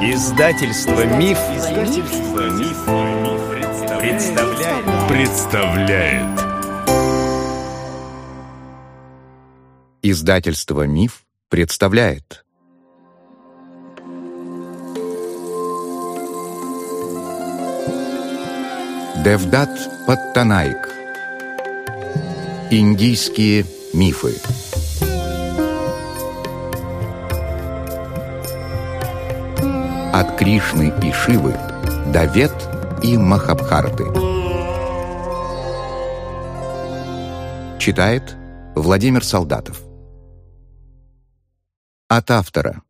Издательство Миф, Издательство Миф, представляет. представляет. Издательство Миф представляет. Девдат Паттанаик. Индийские мифы. От Кришны и Шивы до Вет и Махабхарты. Читает Владимир Солдатов. От автора.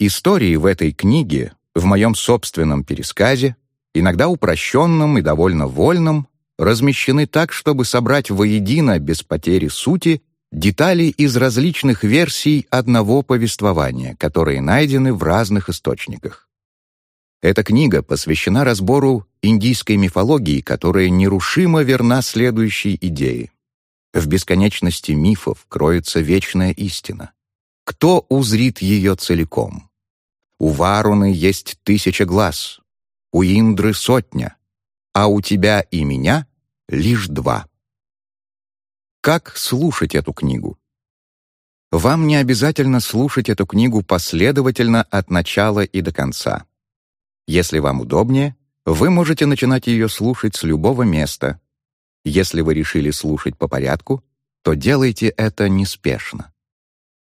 Истории в этой книге, в моем собственном пересказе, иногда упрощенном и довольно вольном, размещены так, чтобы собрать воедино без потери сути детали из различных версий одного повествования, которые найдены в разных источниках. Эта книга посвящена разбору индийской мифологии, которая нерушимо верна следующей идее. В бесконечности мифов кроется вечная истина. Кто узрит ее целиком? У Варуны есть тысяча глаз, у Индры сотня, а у тебя и меня лишь два. Как слушать эту книгу? Вам не обязательно слушать эту книгу последовательно от начала и до конца. Если вам удобнее, вы можете начинать ее слушать с любого места. Если вы решили слушать по порядку, то делайте это неспешно.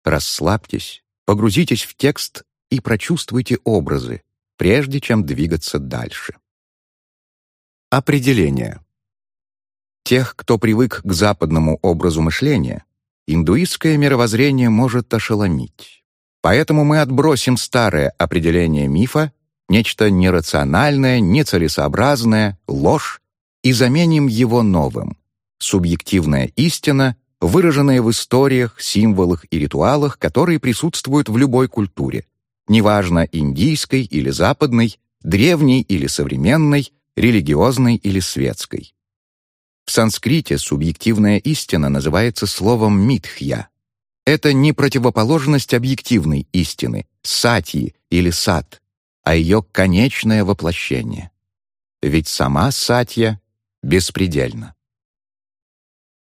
Расслабьтесь, погрузитесь в текст и прочувствуйте образы, прежде чем двигаться дальше. Определение. Тех, кто привык к западному образу мышления, индуистское мировоззрение может ошеломить. Поэтому мы отбросим старое определение мифа, нечто нерациональное, нецелесообразное, ложь, и заменим его новым — субъективная истина, выраженная в историях, символах и ритуалах, которые присутствуют в любой культуре, неважно индийской или западной, древней или современной, религиозной или светской. В санскрите субъективная истина называется словом «митхья». Это не противоположность объективной истины, сатьи или сат, а ее конечное воплощение. Ведь сама сатья беспредельна.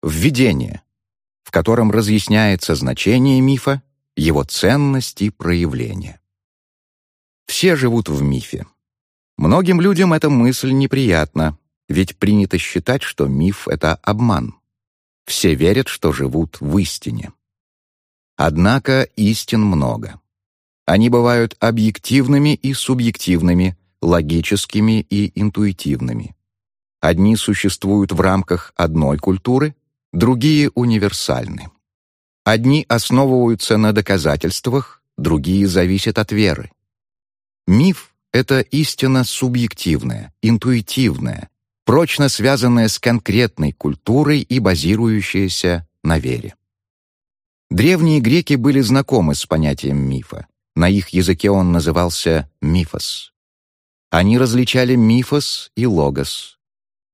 Введение, в котором разъясняется значение мифа, его ценность и проявление. Все живут в мифе. Многим людям эта мысль неприятна, ведь принято считать, что миф — это обман. Все верят, что живут в истине. Однако истин много. Они бывают объективными и субъективными, логическими и интуитивными. Одни существуют в рамках одной культуры, другие универсальны. Одни основываются на доказательствах, другие зависят от веры. Миф — это истина субъективная, интуитивная, прочно связанная с конкретной культурой и базирующаяся на вере. Древние греки были знакомы с понятием мифа. На их языке он назывался мифос. Они различали мифос и логос.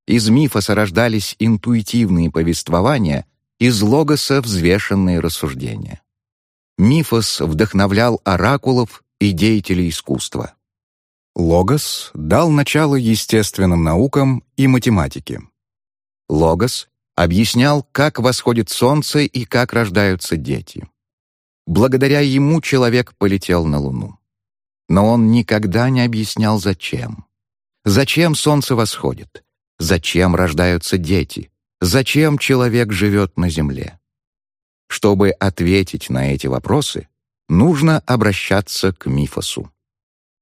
Из мифоса рождались интуитивные повествования, из логоса — взвешенные рассуждения. Мифос вдохновлял оракулов и деятелей искусства. Логос дал начало естественным наукам и математике. Логос объяснял, как восходит солнце и как рождаются дети. Благодаря ему человек полетел на Луну. Но он никогда не объяснял, зачем. Зачем солнце восходит? Зачем рождаются дети? Зачем человек живет на Земле? Чтобы ответить на эти вопросы, нужно обращаться к мифосу.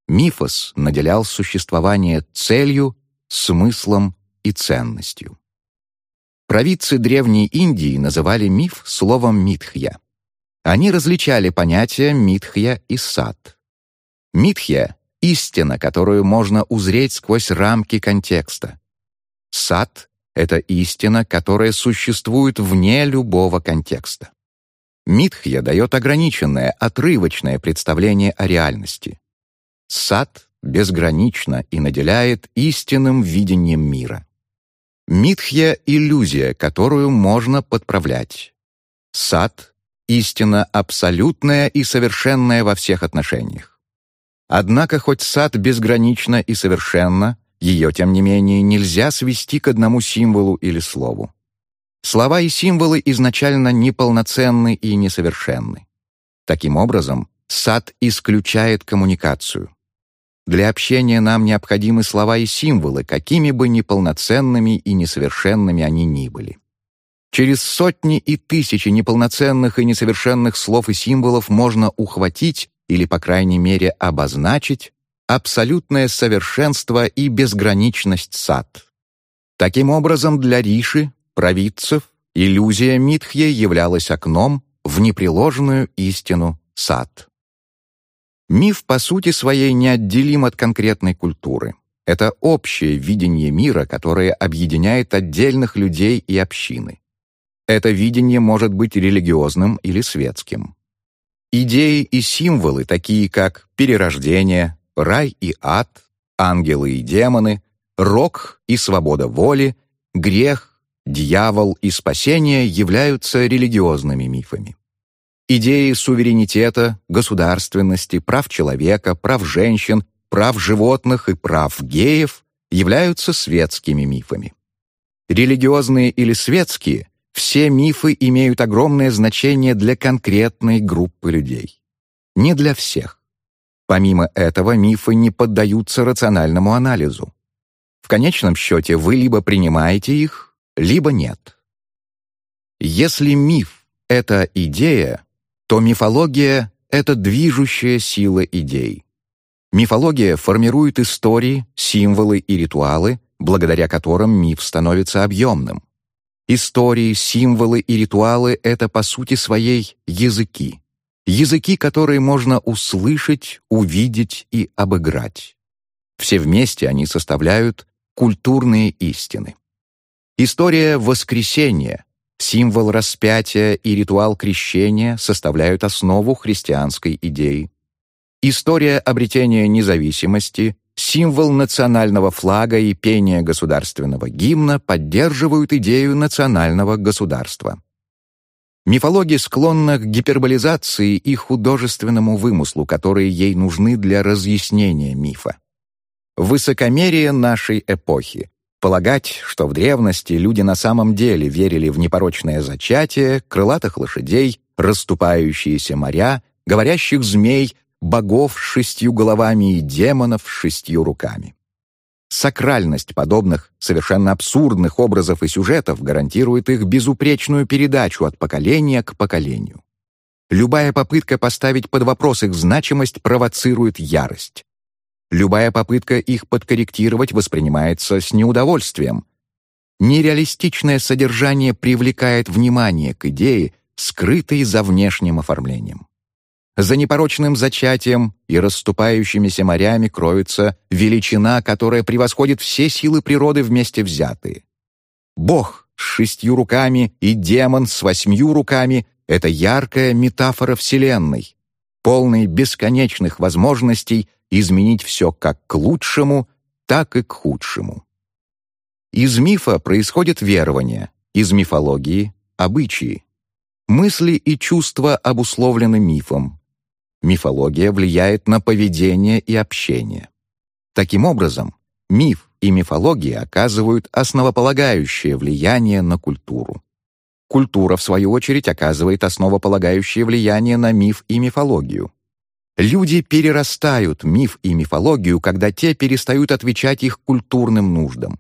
Мифос наделял существование целью, смыслом и ценностью. Провидцы Древней Индии называли миф словом «митхья». Они различали понятия «митхья» и «сад». Митхья — истина, которую можно узреть сквозь рамки контекста. Сад — это истина, которая существует вне любого контекста. Митхья дает ограниченное, отрывочное представление о реальности. Сад безгранично и наделяет истинным видением мира. Митхья — иллюзия, которую можно подправлять. Сад — истина абсолютная и совершенная во всех отношениях. Однако хоть сад безгранично и совершенно, ее, тем не менее, нельзя свести к одному символу или слову. Слова и символы изначально неполноценны и несовершенны. Таким образом, сад исключает коммуникацию. Для общения нам необходимы слова и символы, какими бы неполноценными и несовершенными они ни были. Через сотни и тысячи неполноценных и несовершенных слов и символов можно ухватить или, по крайней мере, обозначить абсолютное совершенство и безграничность сад. Таким образом, для Риши, провидцев, иллюзия Митхья являлась окном в непреложную истину сад. Миф по сути своей неотделим от конкретной культуры. Это общее видение мира, которое объединяет отдельных людей и общины. Это видение может быть религиозным или светским. Идеи и символы, такие как перерождение, рай и ад, ангелы и демоны, рок и свобода воли, грех, дьявол и спасение являются религиозными мифами. Идеи суверенитета, государственности, прав человека, прав женщин, прав животных и прав геев являются светскими мифами. Религиозные или светские, все мифы имеют огромное значение для конкретной группы людей. Не для всех. Помимо этого, мифы не поддаются рациональному анализу. В конечном счете вы либо принимаете их, либо нет. Если миф — это идея, то мифология — это движущая сила идей. Мифология формирует истории, символы и ритуалы, благодаря которым миф становится объемным. Истории, символы и ритуалы — это по сути своей языки. Языки, которые можно услышать, увидеть и обыграть. Все вместе они составляют культурные истины. История воскресения, Символ распятия и ритуал крещения составляют основу христианской идеи. История обретения независимости, символ национального флага и пение государственного гимна поддерживают идею национального государства. Мифология склонна к гиперболизации и художественному вымыслу, которые ей нужны для разъяснения мифа. Высокомерие нашей эпохи Полагать, что в древности люди на самом деле верили в непорочное зачатие, крылатых лошадей, расступающиеся моря, говорящих змей, богов с шестью головами и демонов с шестью руками. Сакральность подобных совершенно абсурдных образов и сюжетов гарантирует их безупречную передачу от поколения к поколению. Любая попытка поставить под вопрос их значимость провоцирует ярость. Любая попытка их подкорректировать воспринимается с неудовольствием. Нереалистичное содержание привлекает внимание к идее, скрытой за внешним оформлением. За непорочным зачатием и расступающимися морями кроется величина, которая превосходит все силы природы вместе взятые. Бог с шестью руками и демон с восьмью руками — это яркая метафора Вселенной, полной бесконечных возможностей изменить все как к лучшему, так и к худшему. Из мифа происходит верование, из мифологии — обычаи. Мысли и чувства обусловлены мифом. Мифология влияет на поведение и общение. Таким образом, миф и мифология оказывают основополагающее влияние на культуру. Культура, в свою очередь, оказывает основополагающее влияние на миф и мифологию. Люди перерастают миф и мифологию, когда те перестают отвечать их культурным нуждам.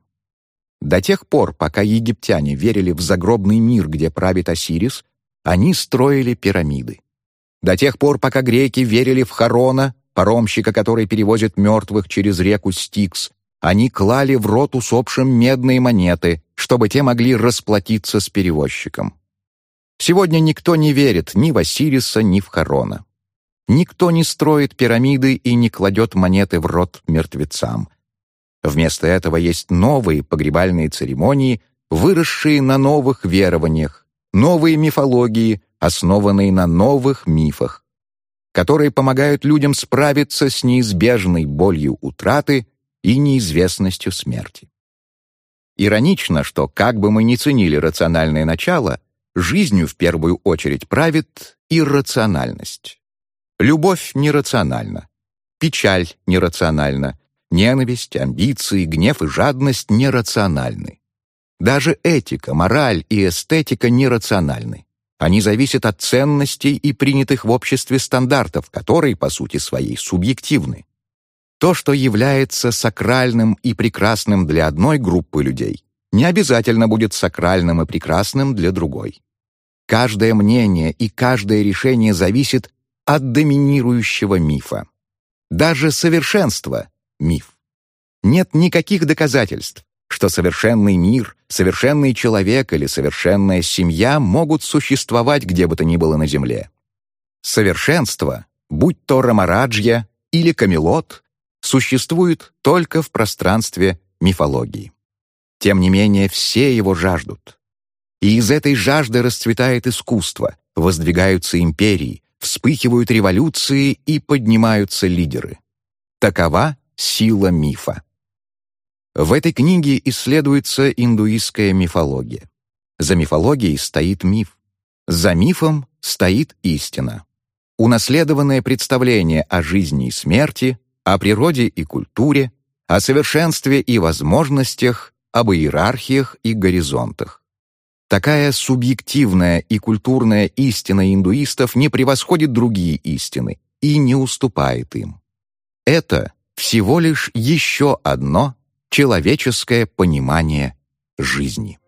До тех пор, пока египтяне верили в загробный мир, где правит Осирис, они строили пирамиды. До тех пор, пока греки верили в Харона, паромщика, который перевозит мертвых через реку Стикс, они клали в рот усопшим медные монеты, чтобы те могли расплатиться с перевозчиком. Сегодня никто не верит ни в Осириса, ни в Харона. Никто не строит пирамиды и не кладет монеты в рот мертвецам. Вместо этого есть новые погребальные церемонии, выросшие на новых верованиях, новые мифологии, основанные на новых мифах, которые помогают людям справиться с неизбежной болью утраты и неизвестностью смерти. Иронично, что как бы мы ни ценили рациональное начало, жизнью в первую очередь правит иррациональность. Любовь нерациональна. Печаль нерациональна. Ненависть, амбиции, гнев и жадность нерациональны. Даже этика, мораль и эстетика нерациональны. Они зависят от ценностей и принятых в обществе стандартов, которые, по сути своей, субъективны. То, что является сакральным и прекрасным для одной группы людей, не обязательно будет сакральным и прекрасным для другой. Каждое мнение и каждое решение зависит от доминирующего мифа. Даже совершенство — миф. Нет никаких доказательств, что совершенный мир, совершенный человек или совершенная семья могут существовать где бы то ни было на Земле. Совершенство, будь то Рамараджья или Камелот, существует только в пространстве мифологии. Тем не менее, все его жаждут. И из этой жажды расцветает искусство, воздвигаются империи, вспыхивают революции и поднимаются лидеры. Такова сила мифа. В этой книге исследуется индуистская мифология. За мифологией стоит миф. За мифом стоит истина. Унаследованное представление о жизни и смерти, о природе и культуре, о совершенстве и возможностях, об иерархиях и горизонтах. Такая субъективная и культурная истина индуистов не превосходит другие истины и не уступает им. Это всего лишь еще одно человеческое понимание жизни.